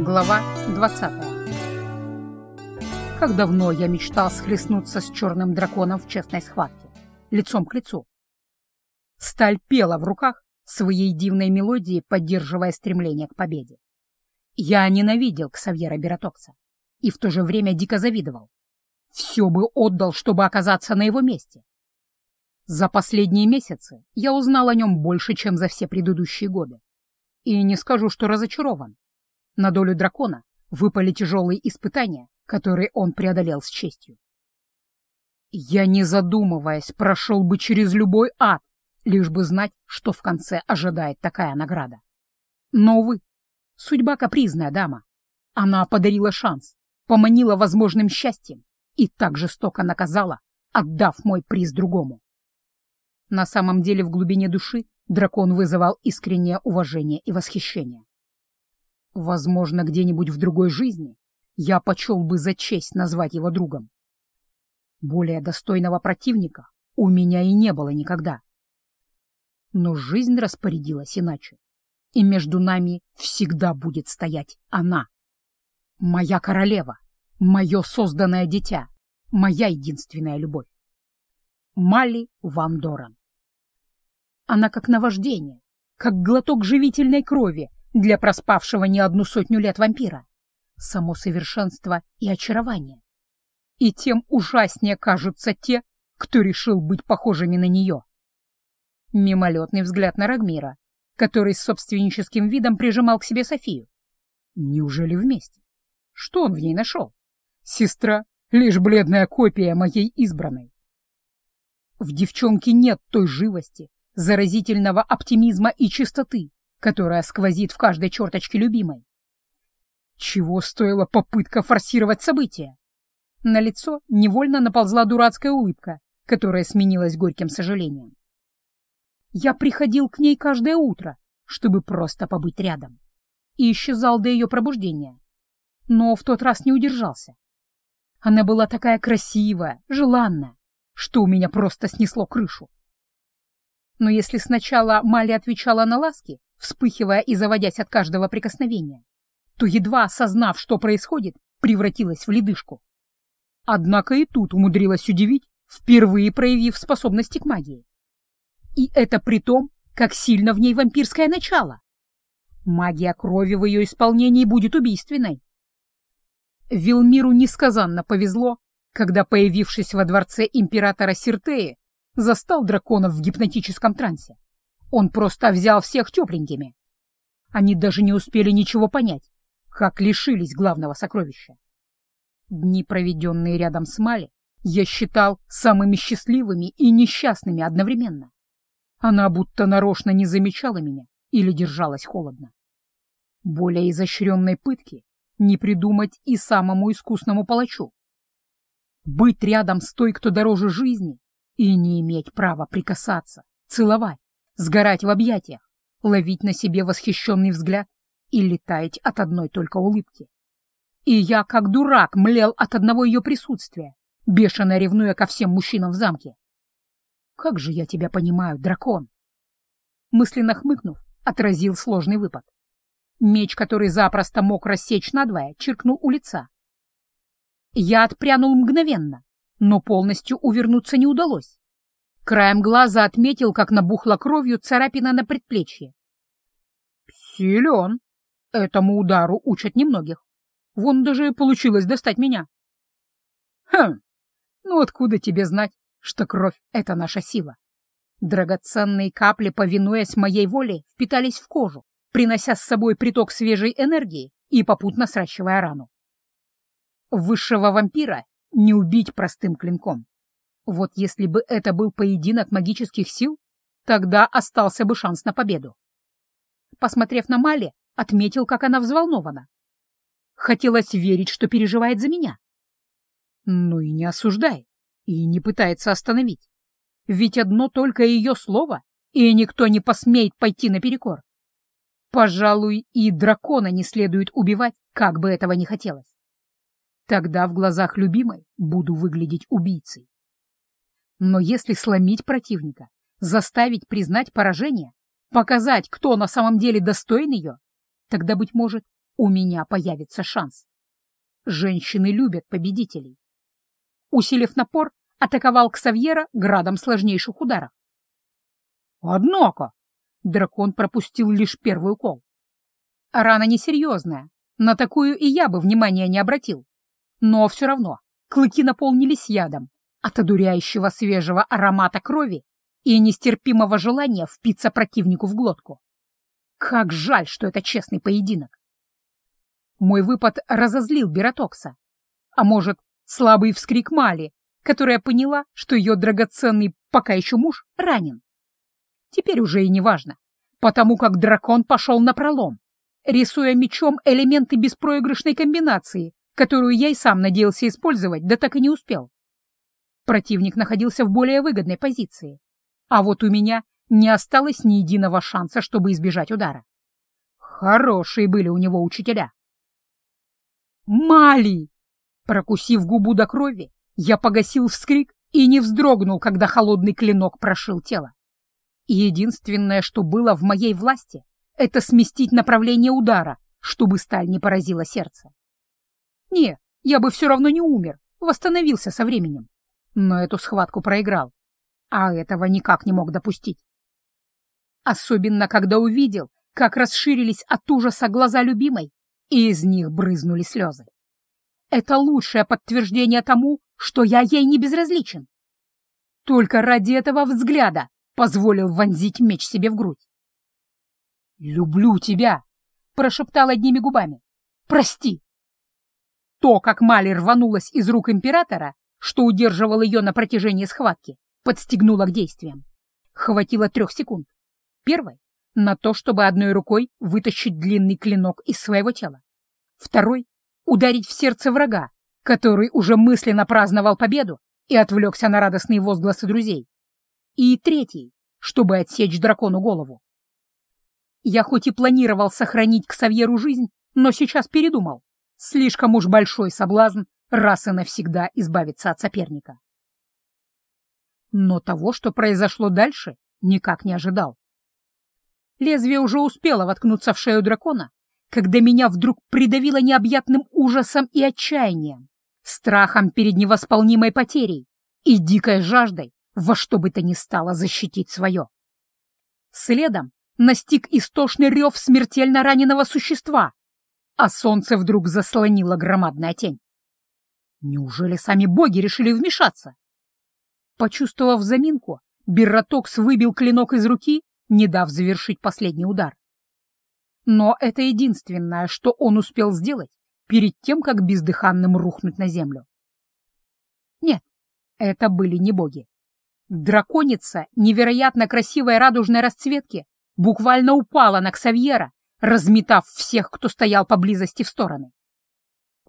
Глава 20 Как давно я мечтал схлестнуться с черным драконом в честной схватке, лицом к лицу. Сталь пела в руках своей дивной мелодией, поддерживая стремление к победе. Я ненавидел Ксавьера Бератокса и в то же время дико завидовал. Все бы отдал, чтобы оказаться на его месте. За последние месяцы я узнал о нем больше, чем за все предыдущие годы. И не скажу, что разочарован. На долю дракона выпали тяжелые испытания, которые он преодолел с честью. Я, не задумываясь, прошел бы через любой ад, лишь бы знать, что в конце ожидает такая награда. Но, увы, судьба капризная дама. Она подарила шанс, поманила возможным счастьем и так жестоко наказала, отдав мой приз другому. На самом деле в глубине души дракон вызывал искреннее уважение и восхищение. Возможно, где-нибудь в другой жизни я почел бы за честь назвать его другом. Более достойного противника у меня и не было никогда. Но жизнь распорядилась иначе, и между нами всегда будет стоять она. Моя королева, мое созданное дитя, моя единственная любовь. Мали Ван Доран. Она как наваждение, как глоток живительной крови для проспавшего не одну сотню лет вампира. Само совершенство и очарование. И тем ужаснее кажутся те, кто решил быть похожими на нее. Мимолетный взгляд на Рагмира, который с собственническим видом прижимал к себе Софию. Неужели вместе? Что он в ней нашел? Сестра — лишь бледная копия моей избранной. В девчонке нет той живости, заразительного оптимизма и чистоты, которая сквозит в каждой черточке любимой. Чего стоила попытка форсировать события? На лицо невольно наползла дурацкая улыбка, которая сменилась горьким сожалением. Я приходил к ней каждое утро, чтобы просто побыть рядом, и исчезал до ее пробуждения. Но в тот раз не удержался. Она была такая красивая, желанная, что у меня просто снесло крышу. Но если сначала Мали отвечала на ласки, вспыхивая и заводясь от каждого прикосновения, то, едва осознав, что происходит, превратилась в ледышку. Однако и тут умудрилась удивить, впервые проявив способности к магии. И это при том, как сильно в ней вампирское начало. Магия крови в ее исполнении будет убийственной. Вилмиру несказанно повезло, когда, появившись во дворце императора Сиртеи, застал драконов в гипнотическом трансе. Он просто взял всех тепленькими. Они даже не успели ничего понять, как лишились главного сокровища. Дни, проведенные рядом с Мали, я считал самыми счастливыми и несчастными одновременно. Она будто нарочно не замечала меня или держалась холодно. Более изощренной пытки не придумать и самому искусному палачу. Быть рядом с той, кто дороже жизни, и не иметь права прикасаться, целовать, сгорать в объятиях, ловить на себе восхищенный взгляд и летать от одной только улыбки. И я, как дурак, млел от одного ее присутствия, бешено ревнуя ко всем мужчинам в замке. «Как же я тебя понимаю, дракон!» Мысленно хмыкнув, отразил сложный выпад. Меч, который запросто мог рассечь надвое, чиркнул у лица. Я отпрянул мгновенно, но полностью увернуться не удалось. Краем глаза отметил, как набухла кровью царапина на предплечье. Силен. Этому удару учат немногих. Вон даже получилось достать меня. Хм, ну откуда тебе знать, что кровь — это наша сила? Драгоценные капли, повинуясь моей воле, впитались в кожу, принося с собой приток свежей энергии и попутно сращивая рану. Высшего вампира не убить простым клинком. Вот если бы это был поединок магических сил, тогда остался бы шанс на победу. Посмотрев на Мали, отметил, как она взволнована. Хотелось верить, что переживает за меня. Ну и не осуждает, и не пытается остановить. Ведь одно только ее слово, и никто не посмеет пойти наперекор. Пожалуй, и дракона не следует убивать, как бы этого не хотелось. Тогда в глазах любимой буду выглядеть убийцей. Но если сломить противника, заставить признать поражение, показать, кто на самом деле достоин ее, тогда, быть может, у меня появится шанс. Женщины любят победителей. Усилив напор, атаковал Ксавьера градом сложнейших ударов. Однако дракон пропустил лишь первый укол. Рана несерьезная, на такую и я бы внимания не обратил. Но все равно клыки наполнились ядом от одуряющего свежего аромата крови и нестерпимого желания впиться противнику в глотку. Как жаль, что это честный поединок. Мой выпад разозлил Бератокса. А может, слабый вскрик Мали, которая поняла, что ее драгоценный пока еще муж ранен. Теперь уже и не важно, потому как дракон пошел на пролом, рисуя мечом элементы беспроигрышной комбинации, которую я и сам надеялся использовать, да так и не успел. Противник находился в более выгодной позиции, а вот у меня не осталось ни единого шанса, чтобы избежать удара. Хорошие были у него учителя. «Мали!» Прокусив губу до крови, я погасил вскрик и не вздрогнул, когда холодный клинок прошил тело. единственное, что было в моей власти, это сместить направление удара, чтобы сталь не поразила сердце. Не, я бы все равно не умер, восстановился со временем. Но эту схватку проиграл, а этого никак не мог допустить. Особенно, когда увидел, как расширились от ужаса глаза любимой, и из них брызнули слезы. Это лучшее подтверждение тому, что я ей не безразличен. Только ради этого взгляда позволил вонзить меч себе в грудь. «Люблю тебя!» — прошептал одними губами. «Прости!» То, как Мали рванулась из рук императора, что удерживал ее на протяжении схватки, подстегнуло к действиям. Хватило трех секунд. Первой — на то, чтобы одной рукой вытащить длинный клинок из своего тела. Второй — ударить в сердце врага, который уже мысленно праздновал победу и отвлекся на радостные возгласы друзей. И третий, чтобы отсечь дракону голову. Я хоть и планировал сохранить к Савьеру жизнь, но сейчас передумал. Слишком уж большой соблазн раз и навсегда избавиться от соперника. Но того, что произошло дальше, никак не ожидал. Лезвие уже успело воткнуться в шею дракона, когда меня вдруг придавило необъятным ужасом и отчаянием, страхом перед невосполнимой потерей и дикой жаждой во что бы то ни стало защитить свое. Следом настиг истошный рев смертельно раненого существа, а солнце вдруг заслонило громадная тень. Неужели сами боги решили вмешаться? Почувствовав заминку, Берратокс выбил клинок из руки, не дав завершить последний удар. Но это единственное, что он успел сделать перед тем, как бездыханным рухнуть на землю. Нет, это были не боги. Драконица невероятно красивой радужной расцветки буквально упала на Ксавьера, разметав всех, кто стоял поблизости в стороны.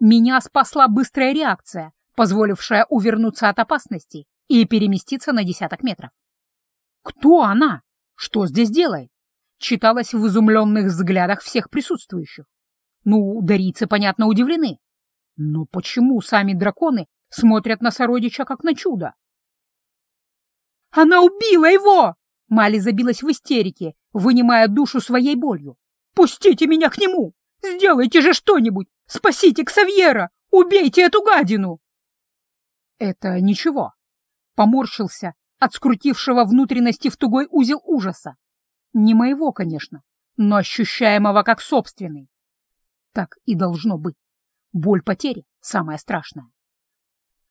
Меня спасла быстрая реакция, позволившая увернуться от опасности и переместиться на десяток метров. Кто она? Что здесь делает? Читалось в изумленных взглядах всех присутствующих. Ну, дарийцы, понятно, удивлены. Но почему сами драконы смотрят на сородича как на чудо? «Она убила его!» Мали забилась в истерике, вынимая душу своей болью. «Пустите меня к нему! Сделайте же что-нибудь! Спасите Ксавьера! Убейте эту гадину!» «Это ничего», — поморщился от скрутившего внутренности в тугой узел ужаса. Не моего, конечно, но ощущаемого как собственный. Так и должно быть. Боль потери — самое страшное.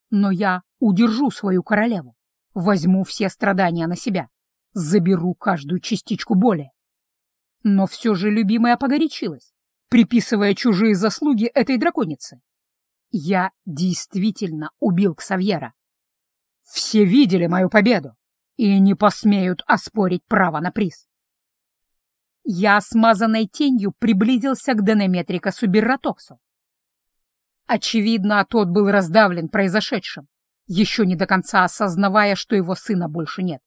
Но я удержу свою королеву, возьму все страдания на себя заберу каждую частичку боли. Но все же любимая погорячилась, приписывая чужие заслуги этой драконице. Я действительно убил Ксавьера. Все видели мою победу и не посмеют оспорить право на приз. Я смазанной тенью приблизился к Денеметрика Суберратоксу. Очевидно, тот был раздавлен произошедшим, еще не до конца осознавая, что его сына больше нет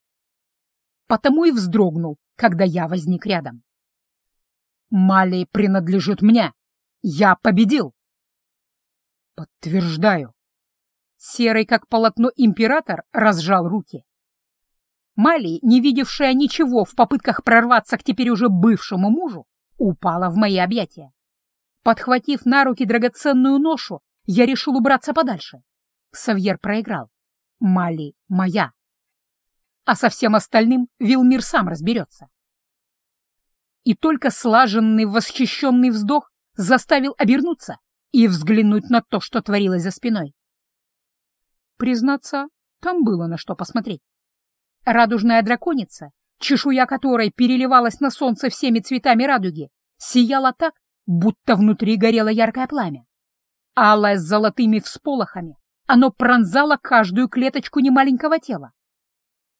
потому и вздрогнул, когда я возник рядом. «Мали принадлежит мне! Я победил!» «Подтверждаю!» Серый, как полотно император, разжал руки. Мали, не видевшая ничего в попытках прорваться к теперь уже бывшему мужу, упала в мои объятия. Подхватив на руки драгоценную ношу, я решил убраться подальше. Савьер проиграл. Мали моя. А со всем остальным Вилмир сам разберется. И только слаженный восхищенный вздох заставил обернуться и взглянуть на то, что творилось за спиной. Признаться, там было на что посмотреть. Радужная драконица, чешуя которой переливалась на солнце всеми цветами радуги, сияла так, будто внутри горело яркое пламя. Алое с золотыми всполохами, оно пронзало каждую клеточку немаленького тела.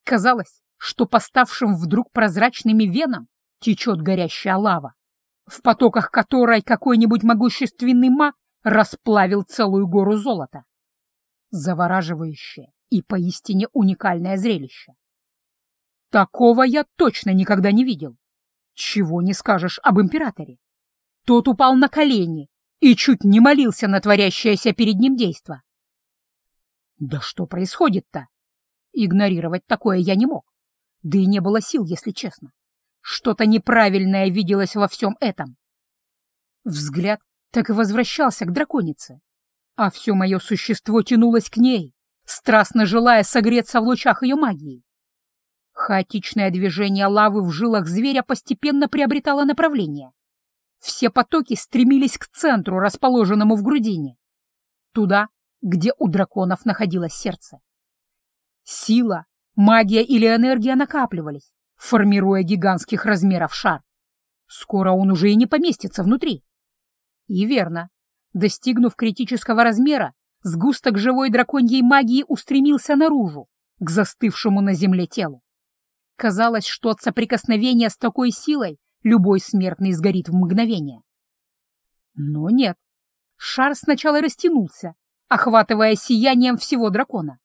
Казалось, что поставшим вдруг прозрачными венам течет горящая лава, в потоках которой какой-нибудь могущественный маг расплавил целую гору золота. Завораживающее и поистине уникальное зрелище. Такого я точно никогда не видел. Чего не скажешь об императоре. Тот упал на колени и чуть не молился на творящееся перед ним действо. Да что происходит-то? Игнорировать такое я не мог. Да и не было сил, если честно. Что-то неправильное виделось во всем этом. Взгляд так и возвращался к драконице, а все мое существо тянулось к ней, страстно желая согреться в лучах ее магии. Хаотичное движение лавы в жилах зверя постепенно приобретало направление. Все потоки стремились к центру, расположенному в грудине. Туда, где у драконов находилось сердце. Сила, магия или энергия накапливались, формируя гигантских размеров шар. Скоро он уже и не поместится внутри. И верно, достигнув критического размера, сгусток живой драконьей магии устремился наружу, к застывшему на земле телу. Казалось, что от соприкосновения с такой силой любой смертный сгорит в мгновение. Но нет. Шар сначала растянулся, охватывая сиянием всего дракона.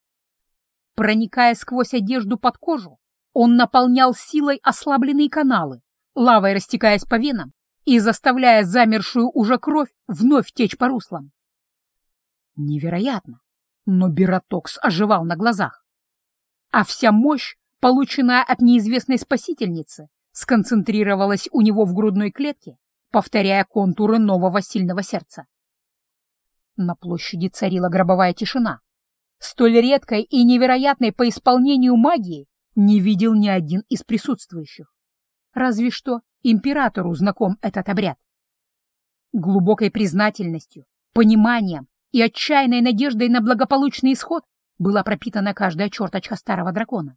Проникая сквозь одежду под кожу, он наполнял силой ослабленные каналы, лавой растекаясь по венам и заставляя замершую уже кровь вновь течь по руслам. Невероятно, но Биротокс оживал на глазах. А вся мощь, полученная от неизвестной спасительницы, сконцентрировалась у него в грудной клетке, повторяя контуры нового сильного сердца. На площади царила гробовая тишина. Столь редкой и невероятной по исполнению магии не видел ни один из присутствующих. Разве что императору знаком этот обряд. Глубокой признательностью, пониманием и отчаянной надеждой на благополучный исход была пропитана каждая черточка старого дракона.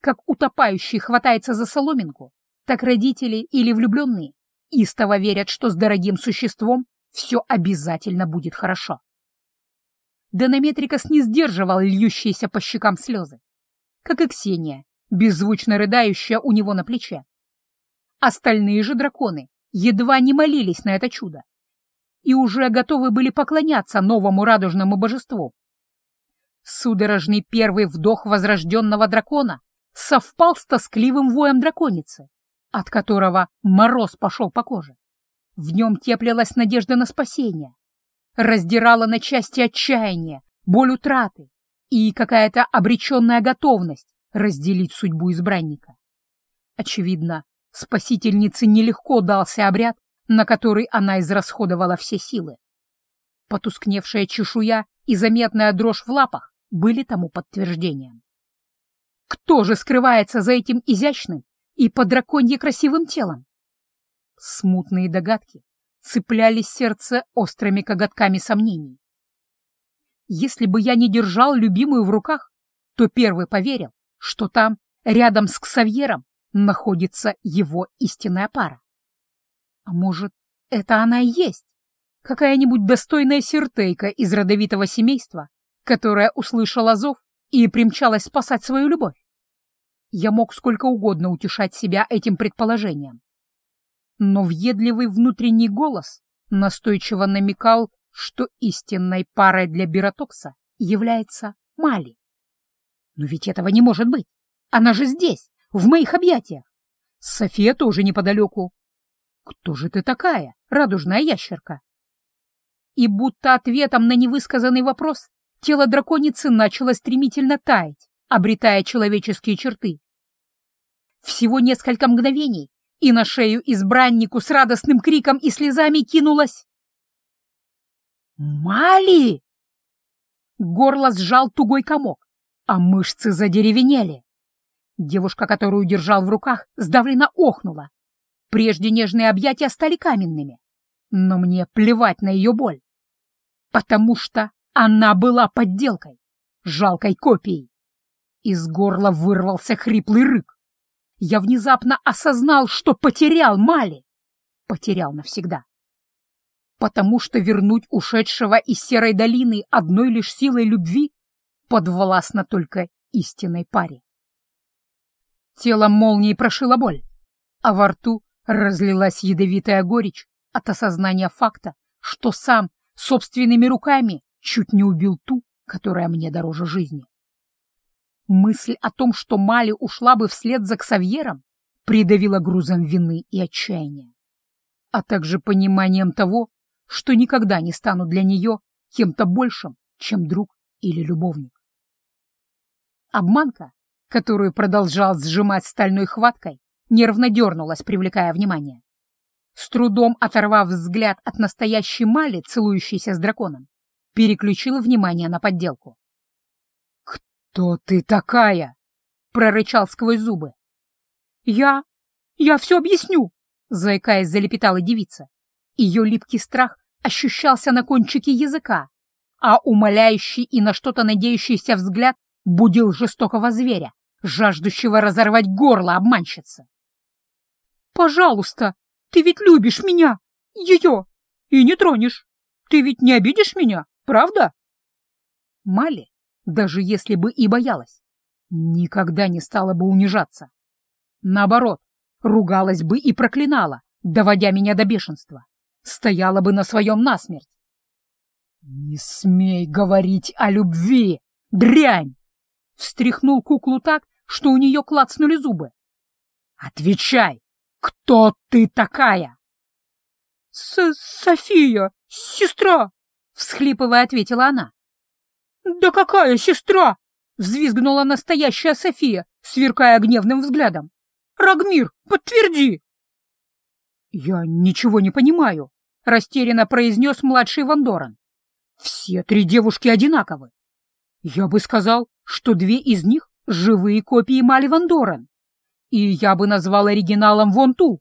Как утопающий хватается за соломинку, так родители или влюбленные истово верят, что с дорогим существом все обязательно будет хорошо. Донометрикас не сдерживал льющиеся по щекам слезы, как и Ксения, беззвучно рыдающая у него на плече. Остальные же драконы едва не молились на это чудо и уже готовы были поклоняться новому радужному божеству. Судорожный первый вдох возрожденного дракона совпал с тоскливым воем драконицы, от которого мороз пошел по коже. В нем теплилась надежда на спасение, раздирала на части отчаяние, боль утраты и какая-то обреченная готовность разделить судьбу избранника. Очевидно, спасительнице нелегко дался обряд, на который она израсходовала все силы. Потускневшая чешуя и заметная дрожь в лапах были тому подтверждением. Кто же скрывается за этим изящным и по драконье красивым телом? Смутные догадки цепляли сердце острыми коготками сомнений. Если бы я не держал любимую в руках, то первый поверил, что там, рядом с Ксавьером, находится его истинная пара. А может, это она и есть? Какая-нибудь достойная сиртейка из родовитого семейства, которая услышала зов и примчалась спасать свою любовь. Я мог сколько угодно утешать себя этим предположением. Но въедливый внутренний голос настойчиво намекал, что истинной парой для Биротокса является Мали. Но ведь этого не может быть. Она же здесь, в моих объятиях. София тоже неподалеку. Кто же ты такая, радужная ящерка? И будто ответом на невысказанный вопрос тело драконицы начало стремительно таять, обретая человеческие черты. Всего несколько мгновений, и на шею избраннику с радостным криком и слезами кинулась. «Мали!» Горло сжал тугой комок, а мышцы задеревенели. Девушка, которую держал в руках, сдавленно охнула. Прежде нежные объятия стали каменными. Но мне плевать на ее боль. Потому что она была подделкой, жалкой копией. Из горла вырвался хриплый рык. Я внезапно осознал, что потерял Мали. Потерял навсегда. Потому что вернуть ушедшего из Серой долины одной лишь силой любви подвластно только истинной паре. Тело молнией прошила боль, а во рту разлилась ядовитая горечь от осознания факта, что сам собственными руками чуть не убил ту, которая мне дороже жизни. Мысль о том, что Мали ушла бы вслед за Ксавьером, придавила грузом вины и отчаяния, а также пониманием того, что никогда не стану для нее кем-то большим, чем друг или любовник. Обманка которую продолжал сжимать стальной хваткой, нервно дернулась, привлекая внимание. С трудом оторвав взгляд от настоящей Мали, целующейся с драконом, переключил внимание на подделку. «Кто ты такая?» — прорычал сквозь зубы. «Я... я все объясню!» — заикаясь, залепетала девица. Ее липкий страх ощущался на кончике языка, а умоляющий и на что-то надеющийся взгляд будил жестокого зверя, жаждущего разорвать горло обманщицы. «Пожалуйста, ты ведь любишь меня, ее, и не тронешь. Ты ведь не обидишь меня, правда?» Мали, даже если бы и боялась, никогда не стала бы унижаться. Наоборот, ругалась бы и проклинала, доводя меня до бешенства. Стояла бы на своем насмерть. «Не смей говорить о любви, дрянь!» Встряхнул куклу так, что у нее клацнули зубы. «Отвечай! Кто ты такая?» С «София, сестра!» — всхлипывая, ответила она. «Да какая сестра?» — взвизгнула настоящая София, сверкая гневным взглядом. «Рагмир, подтверди!» «Я ничего не понимаю», — растерянно произнес младший Вандоран. «Все три девушки одинаковы. Я бы сказал, что две из них — живые копии Мали Вандорен. И я бы назвал оригиналом вон ту.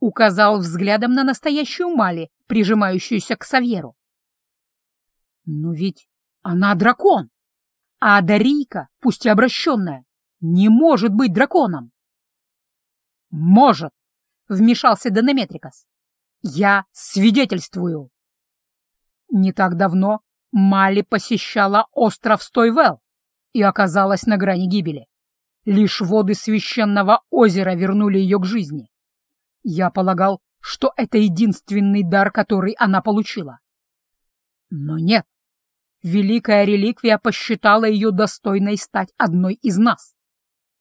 Указал взглядом на настоящую Мали, прижимающуюся к Савьеру. Но ведь она дракон. А Дарийка, пусть и обращенная, не может быть драконом. Может, вмешался Донометрикас. Я свидетельствую. Не так давно Мали посещала остров Стойвелл и оказалась на грани гибели. Лишь воды священного озера вернули ее к жизни. Я полагал, что это единственный дар, который она получила. Но нет. Великая реликвия посчитала ее достойной стать одной из нас,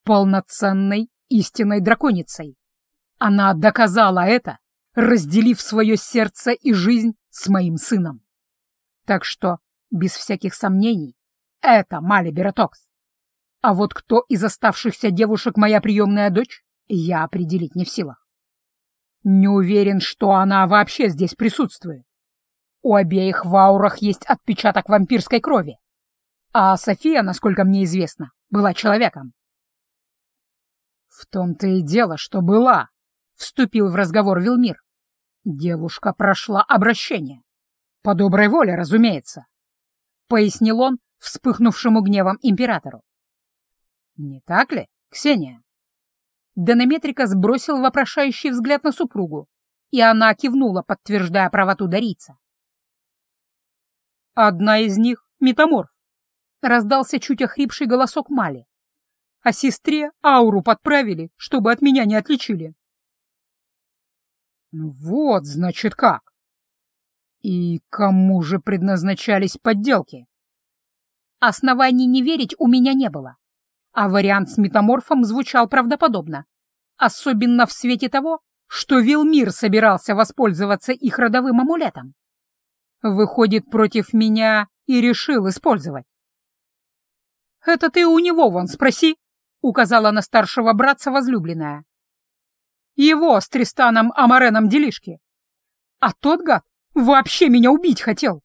полноценной истинной драконицей. Она доказала это, разделив свое сердце и жизнь с моим сыном. Так что, без всяких сомнений, это Мали Бератокс. А вот кто из оставшихся девушек моя приемная дочь, я определить не в силах. Не уверен, что она вообще здесь присутствует. У обеих в аурах есть отпечаток вампирской крови. А София, насколько мне известно, была человеком. В том-то и дело, что была, — вступил в разговор Вилмир. Девушка прошла обращение. По доброй воле, разумеется, — пояснил он вспыхнувшему гневом императору. «Не так ли, Ксения?» Донометрика сбросил вопрошающий взгляд на супругу, и она кивнула, подтверждая правоту дарийца. «Одна из них — метаморф», — раздался чуть охрипший голосок Мали. «А сестре ауру подправили, чтобы от меня не отличили». «Вот, значит, как!» И кому же предназначались подделки? Оснований не верить у меня не было, а вариант с метаморфом звучал правдоподобно, особенно в свете того, что Вилмир собирался воспользоваться их родовым амулетом. Выходит, против меня и решил использовать. «Это ты у него вон спроси», — указала на старшего братца возлюбленная. Его с Тристаном Амареном делишки. А тот гад вообще меня убить хотел.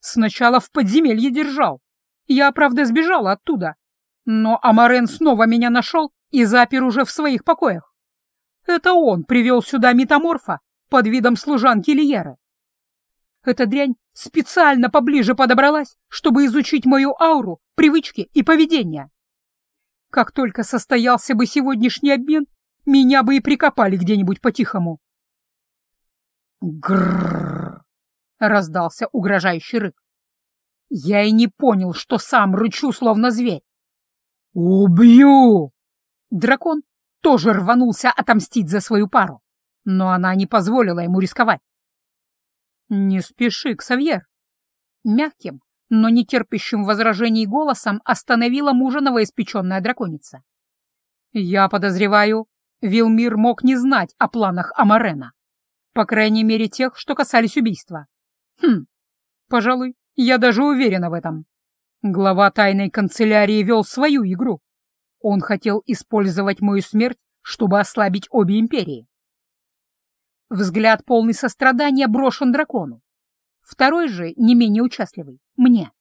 Сначала в подземелье держал. Я, правда, сбежала оттуда. Но Амарен снова меня нашел и запер уже в своих покоях. Это он привел сюда метаморфа под видом служанки Лиеры. Эта дрянь специально поближе подобралась, чтобы изучить мою ауру, привычки и поведение. Как только состоялся бы сегодняшний обмен, меня бы и прикопали где-нибудь по-тихому. Грррр! раздался угрожающий рык. Я и не понял, что сам рычу, словно зверь. «Убью!» Дракон тоже рванулся отомстить за свою пару, но она не позволила ему рисковать. «Не спеши, Ксавьер!» Мягким, но не терпящим возражений голосом остановила мужа новоиспеченная драконица. «Я подозреваю, Вилмир мог не знать о планах Амарена, по крайней мере тех, что касались убийства. Хм, пожалуй, я даже уверена в этом. Глава тайной канцелярии вел свою игру. Он хотел использовать мою смерть, чтобы ослабить обе империи. Взгляд полный сострадания брошен дракону. Второй же, не менее участливый, мне.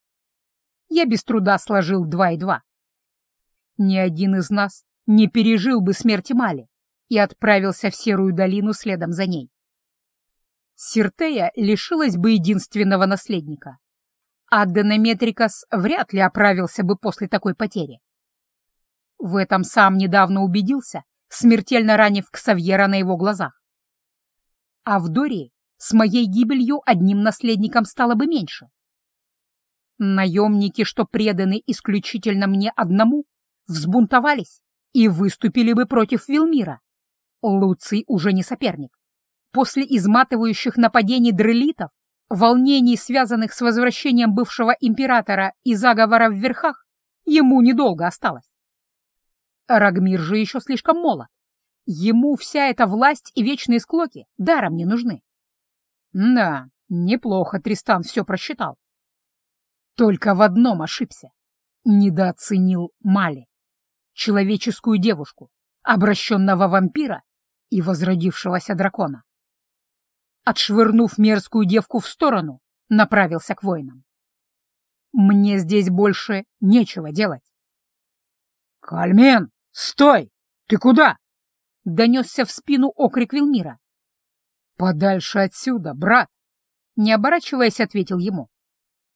Я без труда сложил два и два. Ни один из нас не пережил бы смерти Мали и отправился в Серую долину следом за ней. Сиртея лишилась бы единственного наследника, а вряд ли оправился бы после такой потери. В этом сам недавно убедился, смертельно ранив Ксавьера на его глазах. А в Дории с моей гибелью одним наследником стало бы меньше. Наемники, что преданы исключительно мне одному, взбунтовались и выступили бы против Вилмира. Луций уже не соперник. После изматывающих нападений дрелитов, волнений, связанных с возвращением бывшего императора и заговора в верхах, ему недолго осталось. Рагмир же еще слишком молод. Ему вся эта власть и вечные склоки даром не нужны. Да, неплохо Тристан все просчитал. Только в одном ошибся. Недооценил Мали, человеческую девушку, обращенного вампира и возродившегося дракона. Отшвырнув мерзкую девку в сторону, направился к воинам. Мне здесь больше нечего делать. «Кальмен, стой! Ты куда?» — донесся в спину окрик Вилмира. «Подальше отсюда, брат!» — не оборачиваясь, ответил ему.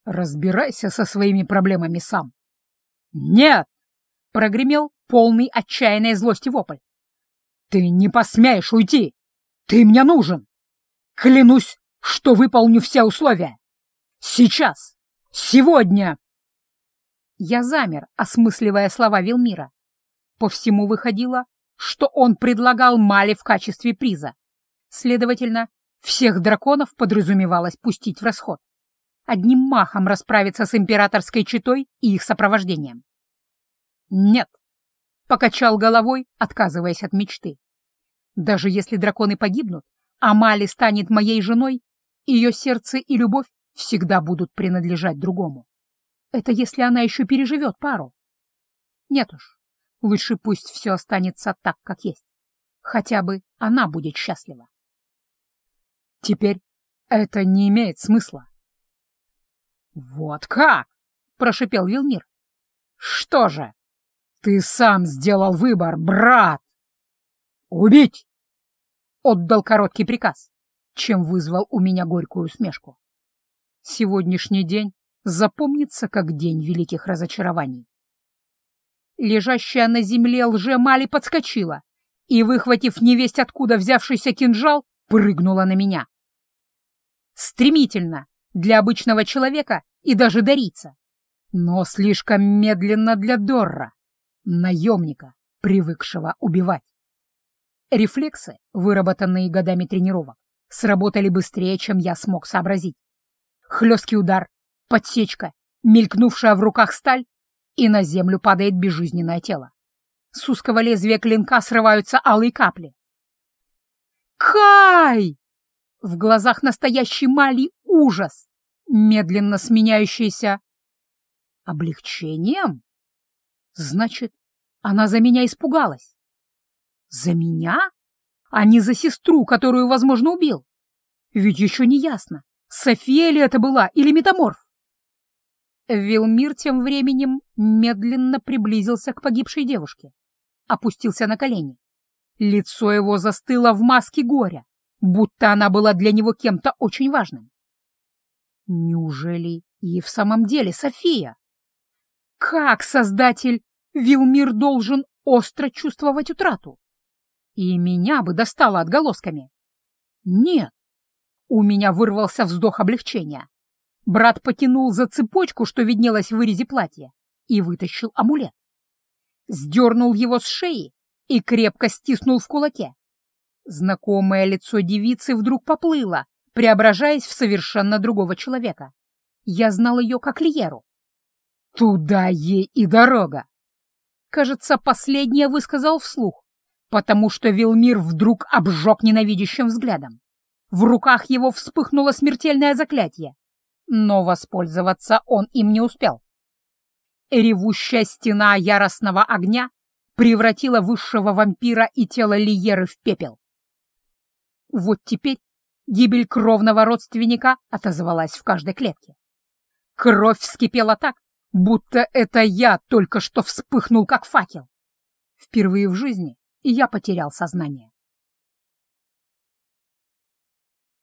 «Разбирайся со своими проблемами сам». «Нет!» — прогремел полный отчаянной злости вопль. «Ты не посмеешь уйти! Ты мне нужен! Клянусь, что выполню все условия! Сейчас! Сегодня!» Я замер, осмысливая слова Вилмира. По всему выходило, что он предлагал Мали в качестве приза. Следовательно, всех драконов подразумевалось пустить в расход. Одним махом расправиться с императорской четой и их сопровождением. «Нет», — покачал головой, отказываясь от мечты. «Даже если драконы погибнут, а Мали станет моей женой, ее сердце и любовь всегда будут принадлежать другому. Это если она еще переживет пару. Нет уж, Лучше пусть все останется так, как есть. Хотя бы она будет счастлива. Теперь это не имеет смысла. «Вот как!» — прошипел Вилмир. «Что же, ты сам сделал выбор, брат!» «Убить!» — отдал короткий приказ, чем вызвал у меня горькую усмешку. Сегодняшний день запомнится как день великих разочарований. Лежащая на земле лже-мали подскочила и, выхватив невесть откуда взявшийся кинжал, прыгнула на меня. Стремительно для обычного человека и даже дарица, но слишком медленно для Дорра, наемника, привыкшего убивать. Рефлексы, выработанные годами тренировок, сработали быстрее, чем я смог сообразить. Хлесткий удар, подсечка, мелькнувшая в руках сталь и на землю падает безжизненное тело. С узкого лезвия клинка срываются алые капли. «Кай!» В глазах настоящей Мали ужас, медленно сменяющийся облегчением. Значит, она за меня испугалась. За меня? а не за сестру, которую, возможно, убил. Ведь еще не ясно, София ли это была или метаморф. Вилмир тем временем медленно приблизился к погибшей девушке, опустился на колени. Лицо его застыло в маске горя, будто она была для него кем-то очень важным. Неужели и в самом деле София? Как создатель Вилмир должен остро чувствовать утрату? И меня бы достало отголосками. Нет. У меня вырвался вздох облегчения. Брат потянул за цепочку, что виднелась в вырезе платья, и вытащил амулет. Сдернул его с шеи и крепко стиснул в кулаке. Знакомое лицо девицы вдруг поплыло, преображаясь в совершенно другого человека. Я знал ее как Лиеру. Туда ей и дорога. Кажется, последнее высказал вслух, потому что Вилмир вдруг обжег ненавидящим взглядом. В руках его вспыхнуло смертельное заклятие, но воспользоваться он им не успел. Ревущая стена яростного огня превратила высшего вампира и тело Лиеры в пепел. Вот теперь гибель кровного родственника отозвалась в каждой клетке. Кровь вскипела так, будто это я только что вспыхнул, как факел. Впервые в жизни я потерял сознание.